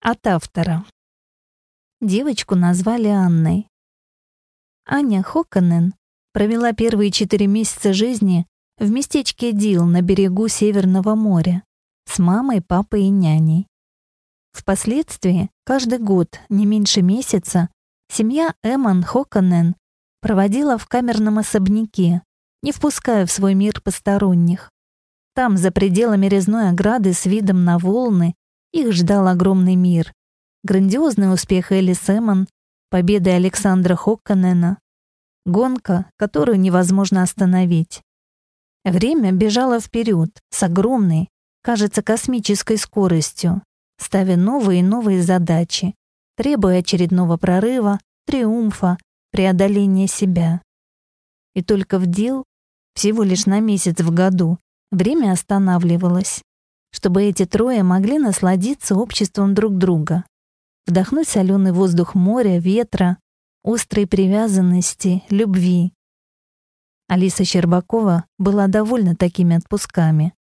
От автора. Девочку назвали Анной. Аня Хоконен провела первые четыре месяца жизни в местечке Дил на берегу Северного моря с мамой, папой и няней. Впоследствии, каждый год, не меньше месяца, семья Эммон Хоконен проводила в камерном особняке, не впуская в свой мир посторонних. Там, за пределами резной ограды с видом на волны, их ждал огромный мир. Грандиозный успех Элли Сэмон, победа Александра Хокканена, гонка, которую невозможно остановить. Время бежало вперед с огромной, кажется, космической скоростью, ставя новые и новые задачи, требуя очередного прорыва, триумфа, преодоления себя. И только в дел, всего лишь на месяц в году, время останавливалось чтобы эти трое могли насладиться обществом друг друга, вдохнуть соленый воздух моря, ветра, острой привязанности, любви. Алиса Щербакова была довольна такими отпусками.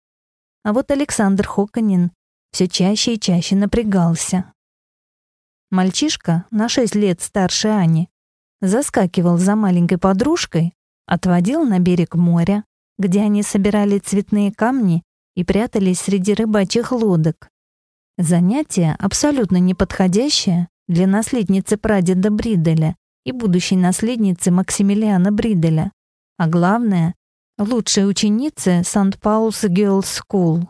А вот Александр Хоконин все чаще и чаще напрягался. Мальчишка, на шесть лет старше Ани, заскакивал за маленькой подружкой, отводил на берег моря, где они собирали цветные камни и прятались среди рыбачьих лодок. Занятие абсолютно неподходящее для наследницы прадеда Бриделя и будущей наследницы Максимилиана Бриделя, а главное — лучшей ученицы St. Paul's Girls School.